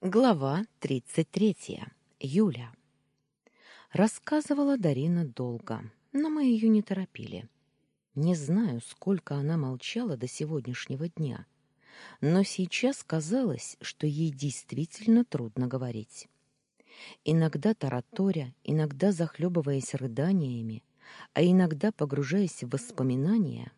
Глава 33. Юля. Рассказывала Дарина долго, но мы ее не торопили. Не знаю, сколько она молчала до сегодняшнего дня, но сейчас казалось, что ей действительно трудно говорить. Иногда тараторя, иногда захлебываясь рыданиями, а иногда погружаясь в воспоминания,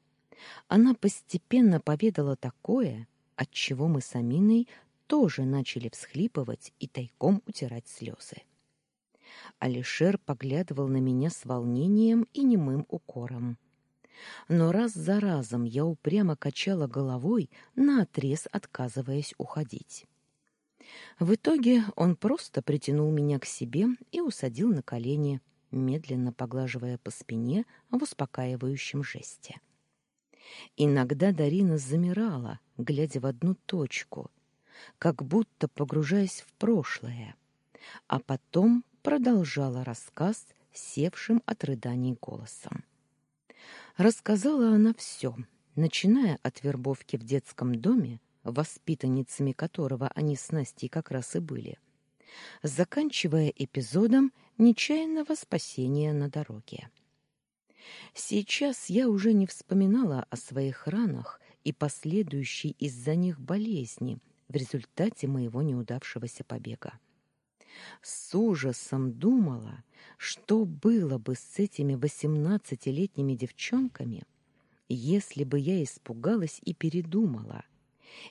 она постепенно поведала такое, от чего мы с Аминой тоже начали всхлипывать и тайком утирать слезы. Алишер поглядывал на меня с волнением и немым укором. Но раз за разом я упрямо качала головой, наотрез отказываясь уходить. В итоге он просто притянул меня к себе и усадил на колени, медленно поглаживая по спине в успокаивающем жесте. Иногда Дарина замирала, глядя в одну точку, как будто погружаясь в прошлое, а потом продолжала рассказ севшим от рыданий голосом. Рассказала она все, начиная от вербовки в детском доме, воспитанницами которого они с Настей как раз и были, заканчивая эпизодом нечаянного спасения на дороге. Сейчас я уже не вспоминала о своих ранах и последующей из-за них болезни, в результате моего неудавшегося побега. С ужасом думала, что было бы с этими восемнадцатилетними девчонками, если бы я испугалась и передумала,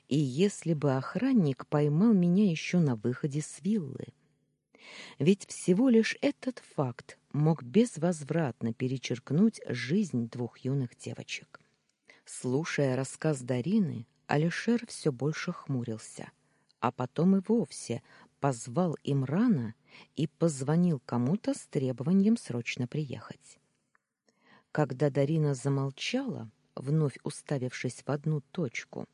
и если бы охранник поймал меня еще на выходе с виллы. Ведь всего лишь этот факт мог безвозвратно перечеркнуть жизнь двух юных девочек. Слушая рассказ Дарины, Алишер все больше хмурился, а потом и вовсе позвал Имрана и позвонил кому-то с требованием срочно приехать. Когда Дарина замолчала, вновь уставившись в одну точку,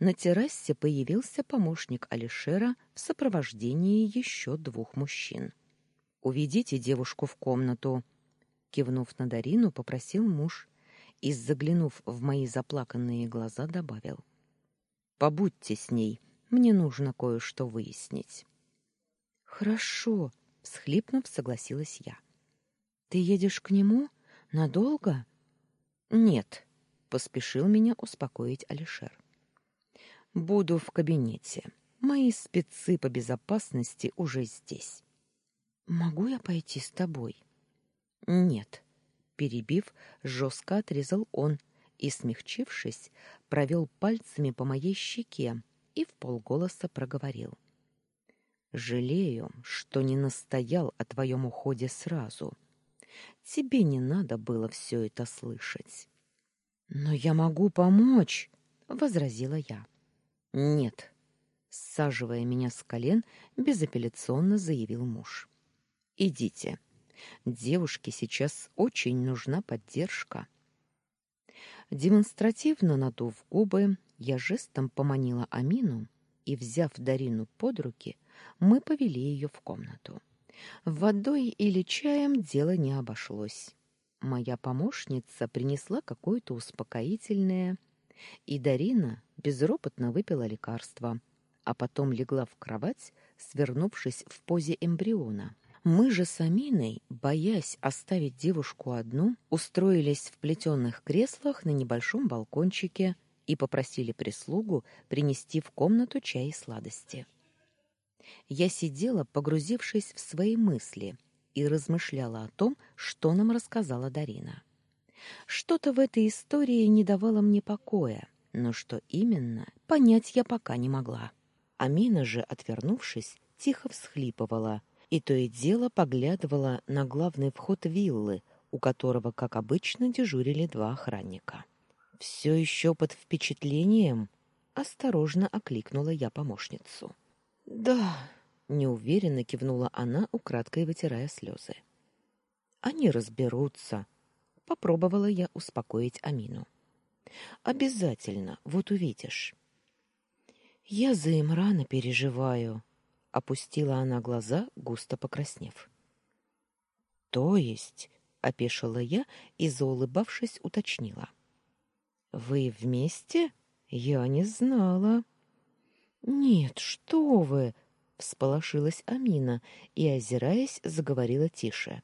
на террасе появился помощник Алишера в сопровождении еще двух мужчин. «Уведите девушку в комнату», — кивнув на Дарину, попросил муж и, заглянув в мои заплаканные глаза, добавил. «Побудьте с ней, мне нужно кое-что выяснить». «Хорошо», — всхлипнув, согласилась я. «Ты едешь к нему? Надолго?» «Нет», — поспешил меня успокоить Алишер. «Буду в кабинете. Мои спецы по безопасности уже здесь». «Могу я пойти с тобой?» «Нет», Перебив, жестко отрезал он и, смягчившись, провел пальцами по моей щеке и в полголоса проговорил. «Жалею, что не настоял о твоем уходе сразу. Тебе не надо было все это слышать». «Но я могу помочь», — возразила я. «Нет», — саживая меня с колен, безапелляционно заявил муж. «Идите». Девушке сейчас очень нужна поддержка. Демонстративно надув губы, я жестом поманила Амину и, взяв Дарину под руки, мы повели ее в комнату. Водой или чаем дело не обошлось. Моя помощница принесла какое-то успокоительное, и Дарина безропотно выпила лекарство, а потом легла в кровать, свернувшись в позе эмбриона. Мы же с Аминой, боясь оставить девушку одну, устроились в плетеных креслах на небольшом балкончике и попросили прислугу принести в комнату чай и сладости. Я сидела, погрузившись в свои мысли, и размышляла о том, что нам рассказала Дарина. Что-то в этой истории не давало мне покоя, но что именно, понять я пока не могла. Амина же, отвернувшись, тихо всхлипывала — и то и дело поглядывала на главный вход виллы, у которого, как обычно, дежурили два охранника. «Все еще под впечатлением?» — осторожно окликнула я помощницу. «Да», — неуверенно кивнула она, украдкой вытирая слезы. «Они разберутся», — попробовала я успокоить Амину. «Обязательно, вот увидишь». «Я за Имрана переживаю», Опустила она глаза, густо покраснев. То есть, опешила я и заулыбавшись уточнила: Вы вместе? Я не знала. Нет, что вы? Всполошилась Амина и, озираясь, заговорила тише.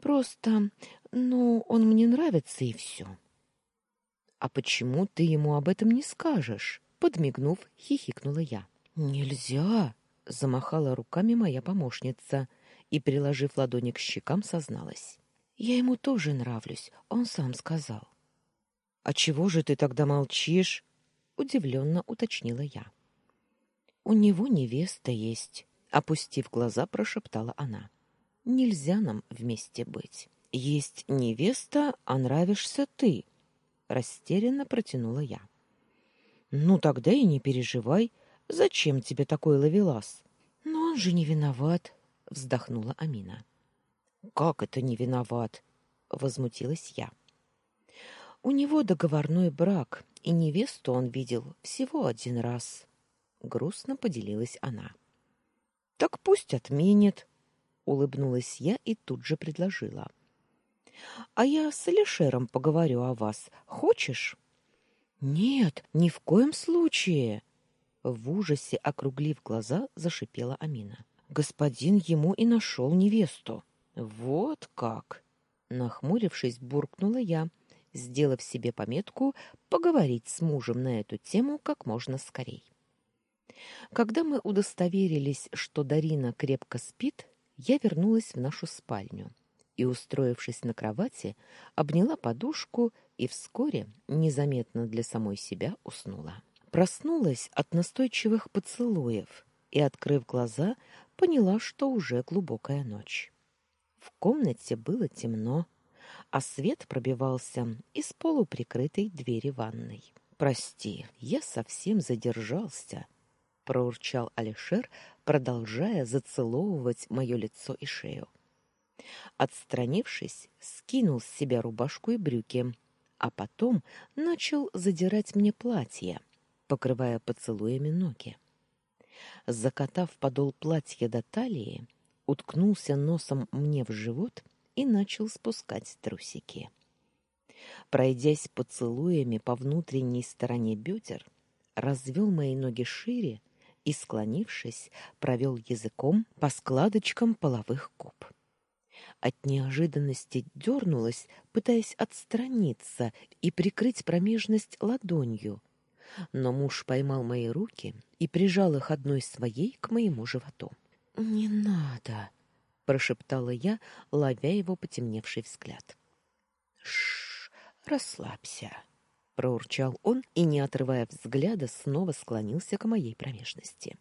Просто, ну, он мне нравится и все. А почему ты ему об этом не скажешь? Подмигнув, хихикнула я. Нельзя, замахала руками моя помощница и, приложив ладони к щекам, созналась. Я ему тоже нравлюсь, он сам сказал. А чего же ты тогда молчишь? удивленно уточнила я. У него невеста есть, опустив глаза, прошептала она. Нельзя нам вместе быть. Есть невеста, а нравишься ты, растерянно протянула я. Ну тогда и не переживай, зачем тебе такой ловелас? Но он же не виноват, вздохнула Амина. Как это не виноват? возмутилась я. У него договорной брак, и невесту он видел всего один раз. Грустно поделилась она. Так пусть отменит, улыбнулась я и тут же предложила. А я с Алишером поговорю о вас. Хочешь? Нет, ни в коем случае, в ужасе округлив глаза, зашипела Амина. Господин ему и нашел невесту. Вот как, нахмурившись, буркнула я, сделав себе пометку поговорить с мужем на эту тему как можно скорей. Когда мы удостоверились, что Дарина крепко спит, я вернулась в нашу спальню и, устроившись на кровати, обняла подушку и вскоре, незаметно для самой себя, уснула. Проснулась от настойчивых поцелуев и, открыв глаза, поняла, что уже глубокая ночь. В комнате было темно, а свет пробивался из полуприкрытой двери ванной. «Прости, я совсем задержался», — проурчал Алишер, продолжая зацеловывать мое лицо и шею. Отстранившись, скинул с себя рубашку и брюки, а потом начал задирать мне платье, покрывая поцелуями ноги. Закатав подол платья до талии, уткнулся носом мне в живот и начал спускать трусики. Пройдясь поцелуями по внутренней стороне бедер, развел мои ноги шире и, склонившись, провел языком по складочкам половых губ. От неожиданности дернулась, пытаясь отстраниться и прикрыть промежность ладонью, но муж поймал мои руки и прижал их одной своей к моему животу. «Не надо!» прошептала я, ловя его потемневший взгляд. Шш, расслабься, проурчал он и, не отрывая взгляда, снова склонился к моей промежности.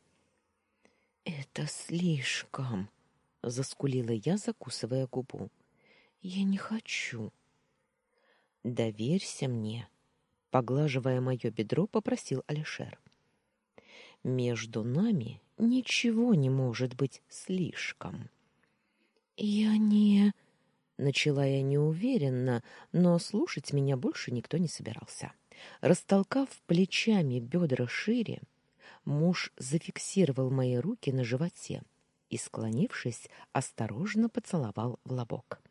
Это слишком, заскулила я, закусывая губу. Я не хочу. Доверься мне, поглаживая мое бедро, попросил Алишер. Между нами ничего не может быть слишком. Я не начала я неуверенно, но слушать меня больше никто не собирался. Растолкав плечами бедра шире, муж зафиксировал мои руки на животе и, склонившись, осторожно поцеловал в лобок.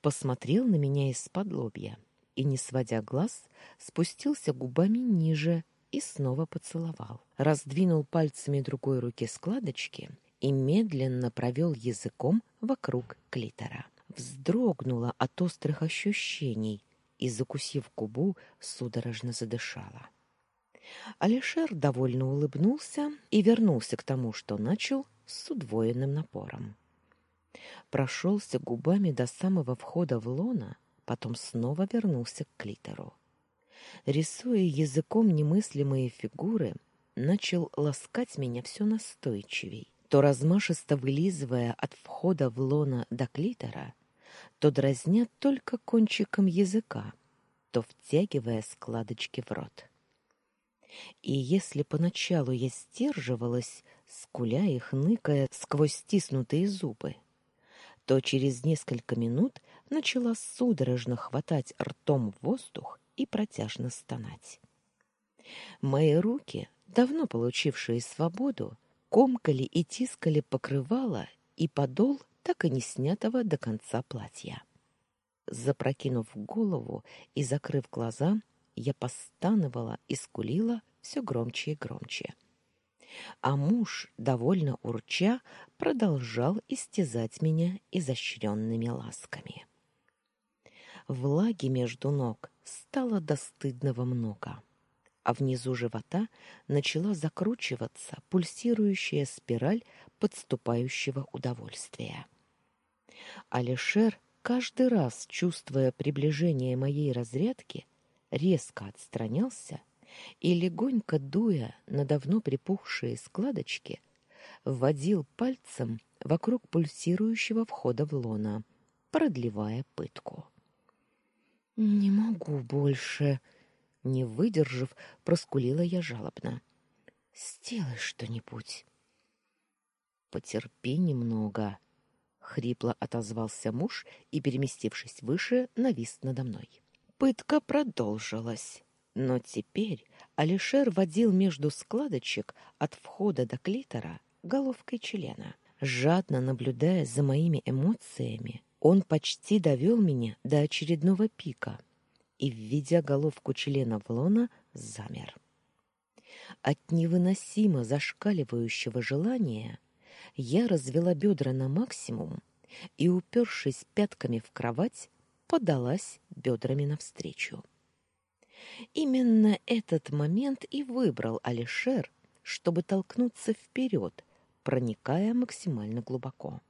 Посмотрел на меня из-под лобья и, не сводя глаз, спустился губами ниже и снова поцеловал. Раздвинул пальцами другой руки складочки и медленно провел языком вокруг клитора. Вздрогнула от острых ощущений и, закусив губу, судорожно задышала. Алишер довольно улыбнулся и вернулся к тому, что начал с удвоенным напором. Прошелся губами до самого входа в лона, потом снова вернулся к клитору. Рисуя языком немыслимые фигуры, начал ласкать меня все настойчивей то размашисто вылизывая от входа в лона до клитора, то дразня только кончиком языка, то втягивая складочки в рот. И если поначалу я сдерживалась, скуля и хныкая сквозь стиснутые зубы, то через несколько минут начала судорожно хватать ртом воздух и протяжно стонать. Мои руки, давно получившие свободу, комкали и тискали покрывало и подол так и не снятого до конца платья. Запрокинув голову и закрыв глаза, я постановала и скулила все громче и громче. А муж, довольно урча, продолжал истязать меня изощренными ласками. Влаги между ног стало до стыдного много, а внизу живота начала закручиваться пульсирующая спираль подступающего удовольствия. Алишер, каждый раз чувствуя приближение моей разрядки, резко отстранялся и, легонько дуя на давно припухшие складочки, вводил пальцем вокруг пульсирующего входа в лона, продлевая пытку. «Не могу больше!» Не выдержав, проскулила я жалобно. «Сделай что-нибудь!» «Потерпи немного!» Хрипло отозвался муж и, переместившись выше, навис надо мной. Пытка продолжилась. Но теперь Алишер водил между складочек от входа до клитора головкой члена. Жадно наблюдая за моими эмоциями, он почти довел меня до очередного пика и, введя головку члена в лона, замер. От невыносимо зашкаливающего желания я развела бедра на максимум и, упершись пятками в кровать, подалась бедрами навстречу. Именно этот момент и выбрал Алишер, чтобы толкнуться вперед, проникая максимально глубоко.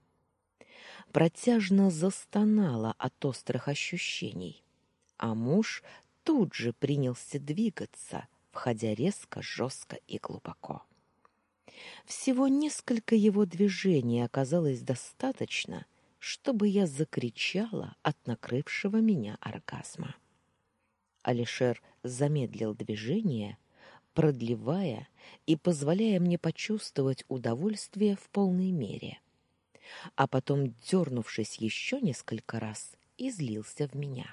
Протяжно застонала от острых ощущений, а муж тут же принялся двигаться, входя резко, жестко и глубоко. Всего несколько его движений оказалось достаточно, чтобы я закричала от накрывшего меня оргазма. Алишер замедлил движение, продлевая и позволяя мне почувствовать удовольствие в полной мере. А потом, дернувшись еще несколько раз, излился в меня.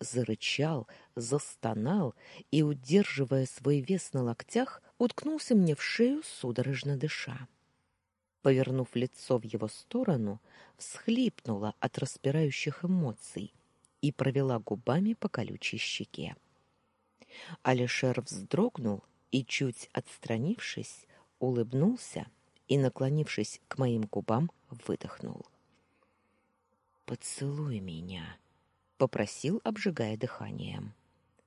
Зарычал, застонал и, удерживая свой вес на локтях, уткнулся мне в шею, судорожно дыша. Повернув лицо в его сторону, всхлипнула от распирающих эмоций и провела губами по колючей щеке. Алишер вздрогнул и, чуть отстранившись, улыбнулся и, наклонившись к моим губам, выдохнул. «Поцелуй меня», — попросил, обжигая дыханием.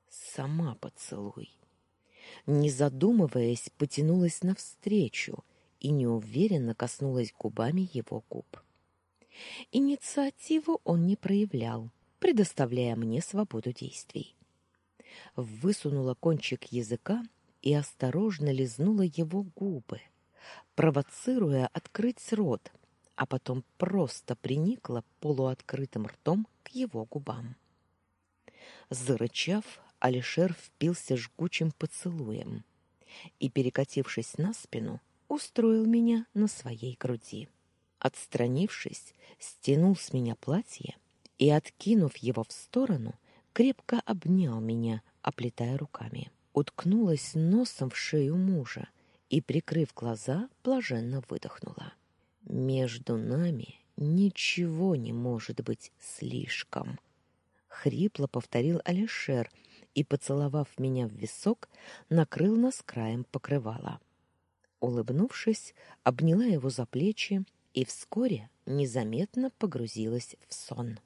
«Сама поцелуй». Не задумываясь, потянулась навстречу и неуверенно коснулась губами его губ. Инициативу он не проявлял, предоставляя мне свободу действий. Высунула кончик языка и осторожно лизнула его губы, провоцируя открыть рот, а потом просто приникла полуоткрытым ртом к его губам. Зарычав, Алишер впился жгучим поцелуем и, перекатившись на спину, устроил меня на своей груди. Отстранившись, стянул с меня платье и, откинув его в сторону, крепко обнял меня, оплетая руками. Уткнулась носом в шею мужа и, прикрыв глаза, блаженно выдохнула. Между нами ничего не может быть слишком, хрипло повторил Алишер и, поцеловав меня в висок, накрыл нас краем покрывала. Улыбнувшись, обняла его за плечи и вскоре незаметно погрузилась в сон.